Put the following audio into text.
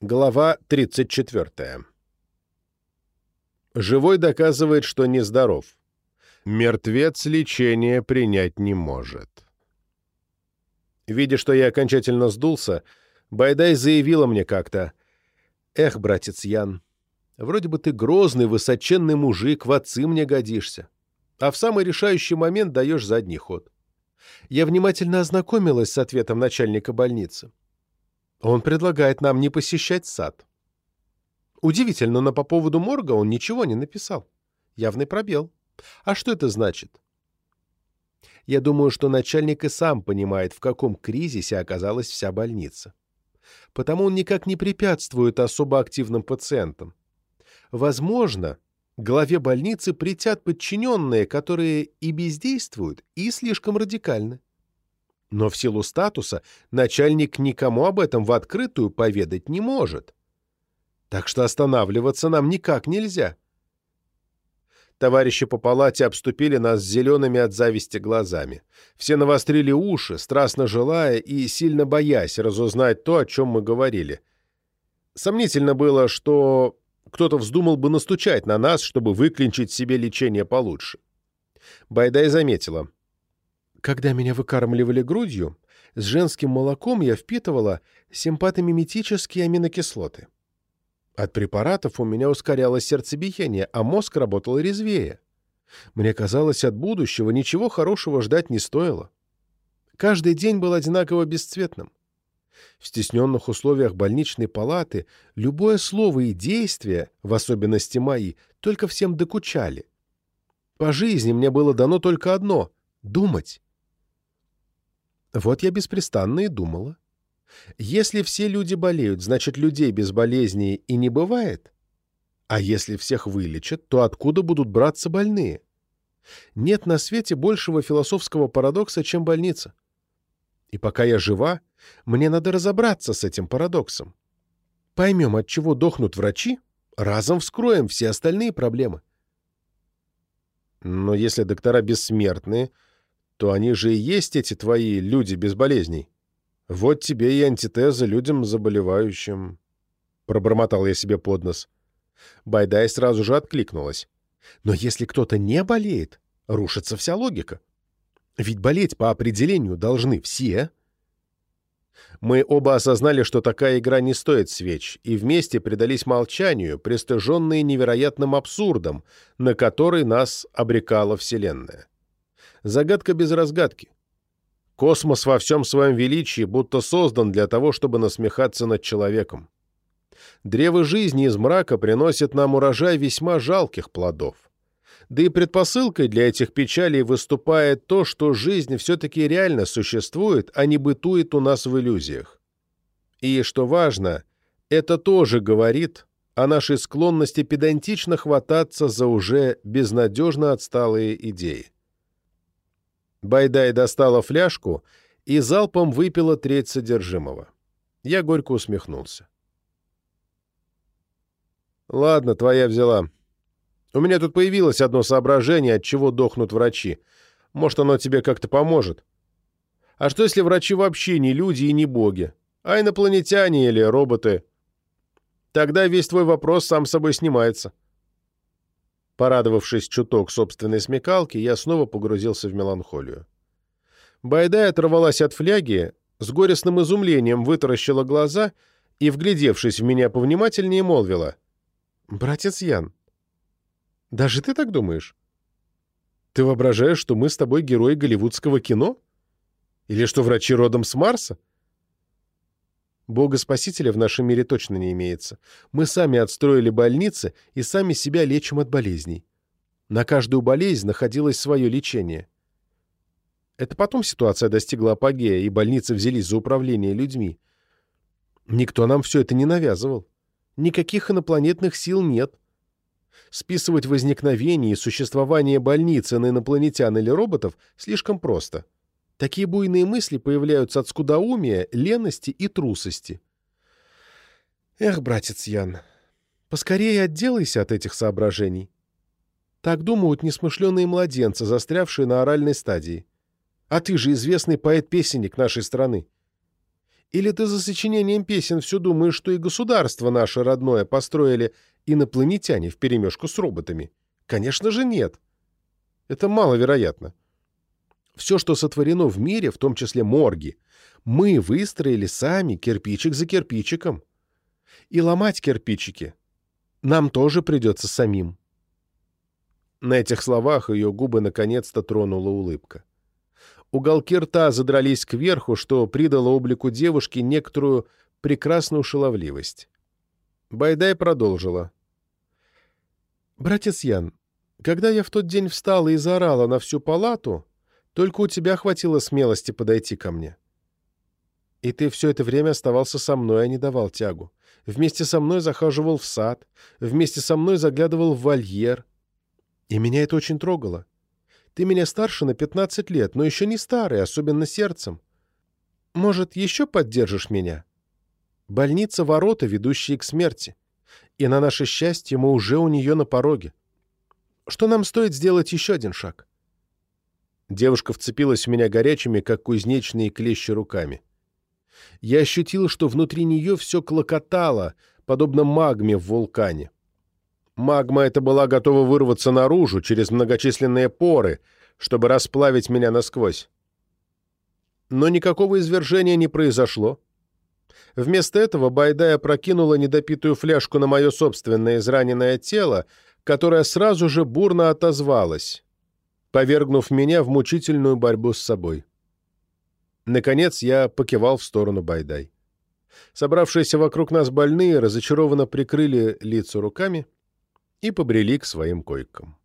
Глава 34. Живой доказывает, что нездоров. Мертвец лечение принять не может. Видя, что я окончательно сдулся, Байдай заявила мне как-то, «Эх, братец Ян, вроде бы ты грозный, высоченный мужик, в отцы мне годишься, а в самый решающий момент даешь задний ход». Я внимательно ознакомилась с ответом начальника больницы. Он предлагает нам не посещать сад. Удивительно, но по поводу морга он ничего не написал. Явный пробел. А что это значит? Я думаю, что начальник и сам понимает, в каком кризисе оказалась вся больница. Потому он никак не препятствует особо активным пациентам. Возможно, главе больницы притят подчиненные, которые и бездействуют, и слишком радикальны. Но в силу статуса начальник никому об этом в открытую поведать не может. Так что останавливаться нам никак нельзя. Товарищи по палате обступили нас зелеными от зависти глазами. Все навострили уши, страстно желая и сильно боясь разузнать то, о чем мы говорили. Сомнительно было, что кто-то вздумал бы настучать на нас, чтобы выклинчить себе лечение получше. Байдай заметила. Когда меня выкармливали грудью, с женским молоком я впитывала симпатомиметические аминокислоты. От препаратов у меня ускорялось сердцебиение, а мозг работал резвее. Мне казалось, от будущего ничего хорошего ждать не стоило. Каждый день был одинаково бесцветным. В стесненных условиях больничной палаты любое слово и действие, в особенности мои, только всем докучали. По жизни мне было дано только одно — думать. Вот я беспрестанно и думала. Если все люди болеют, значит, людей без болезней и не бывает. А если всех вылечат, то откуда будут браться больные? Нет на свете большего философского парадокса, чем больница. И пока я жива, мне надо разобраться с этим парадоксом. Поймем, от чего дохнут врачи, разом вскроем все остальные проблемы. Но если доктора бессмертные, то они же и есть эти твои люди без болезней. Вот тебе и антитеза людям заболевающим. Пробормотал я себе под нос. Байдай сразу же откликнулась. Но если кто-то не болеет, рушится вся логика. Ведь болеть по определению должны все. Мы оба осознали, что такая игра не стоит свеч, и вместе предались молчанию, пристыженные невероятным абсурдом, на который нас обрекала Вселенная. Загадка без разгадки. Космос во всем своем величии будто создан для того, чтобы насмехаться над человеком. Древо жизни из мрака приносит нам урожай весьма жалких плодов. Да и предпосылкой для этих печалей выступает то, что жизнь все-таки реально существует, а не бытует у нас в иллюзиях. И, что важно, это тоже говорит о нашей склонности педантично хвататься за уже безнадежно отсталые идеи. Байдай достала фляжку и залпом выпила треть содержимого. Я горько усмехнулся. «Ладно, твоя взяла. У меня тут появилось одно соображение, от чего дохнут врачи. Может, оно тебе как-то поможет. А что, если врачи вообще не люди и не боги, а инопланетяне или роботы? Тогда весь твой вопрос сам собой снимается». Порадовавшись чуток собственной смекалки, я снова погрузился в меланхолию. Байдай оторвалась от фляги, с горестным изумлением вытаращила глаза и, вглядевшись в меня повнимательнее, молвила. «Братец Ян, даже ты так думаешь? Ты воображаешь, что мы с тобой герои голливудского кино? Или что врачи родом с Марса?» Бога-спасителя в нашем мире точно не имеется. Мы сами отстроили больницы и сами себя лечим от болезней. На каждую болезнь находилось свое лечение. Это потом ситуация достигла апогея, и больницы взялись за управление людьми. Никто нам все это не навязывал. Никаких инопланетных сил нет. Списывать возникновение и существование больницы на инопланетян или роботов слишком просто — Такие буйные мысли появляются от скудоумия, лености и трусости. Эх, братец Ян, поскорее отделайся от этих соображений. Так думают несмышленые младенцы, застрявшие на оральной стадии. А ты же известный поэт-песенник нашей страны. Или ты за сочинением песен все думаешь, что и государство наше родное построили инопланетяне вперемешку с роботами? Конечно же нет. Это маловероятно. Все, что сотворено в мире, в том числе морги, мы выстроили сами кирпичик за кирпичиком. И ломать кирпичики нам тоже придется самим. На этих словах ее губы наконец-то тронула улыбка. Уголки рта задрались кверху, что придало облику девушки некоторую прекрасную шаловливость. Байдай продолжила. «Братец Ян, когда я в тот день встала и заорала на всю палату, только у тебя хватило смелости подойти ко мне. И ты все это время оставался со мной, а не давал тягу. Вместе со мной захаживал в сад, вместе со мной заглядывал в вольер. И меня это очень трогало. Ты меня старше на 15 лет, но еще не старый, особенно сердцем. Может, еще поддержишь меня? Больница — ворота, ведущие к смерти. И на наше счастье мы уже у нее на пороге. Что нам стоит сделать еще один шаг?» Девушка вцепилась в меня горячими, как кузнечные клещи, руками. Я ощутил, что внутри нее все клокотало, подобно магме в вулкане. Магма эта была готова вырваться наружу через многочисленные поры, чтобы расплавить меня насквозь. Но никакого извержения не произошло. Вместо этого Байдая прокинула недопитую фляжку на мое собственное израненное тело, которое сразу же бурно отозвалось, повергнув меня в мучительную борьбу с собой. Наконец я покивал в сторону Байдай. Собравшиеся вокруг нас больные разочарованно прикрыли лица руками — и побрели к своим койкам.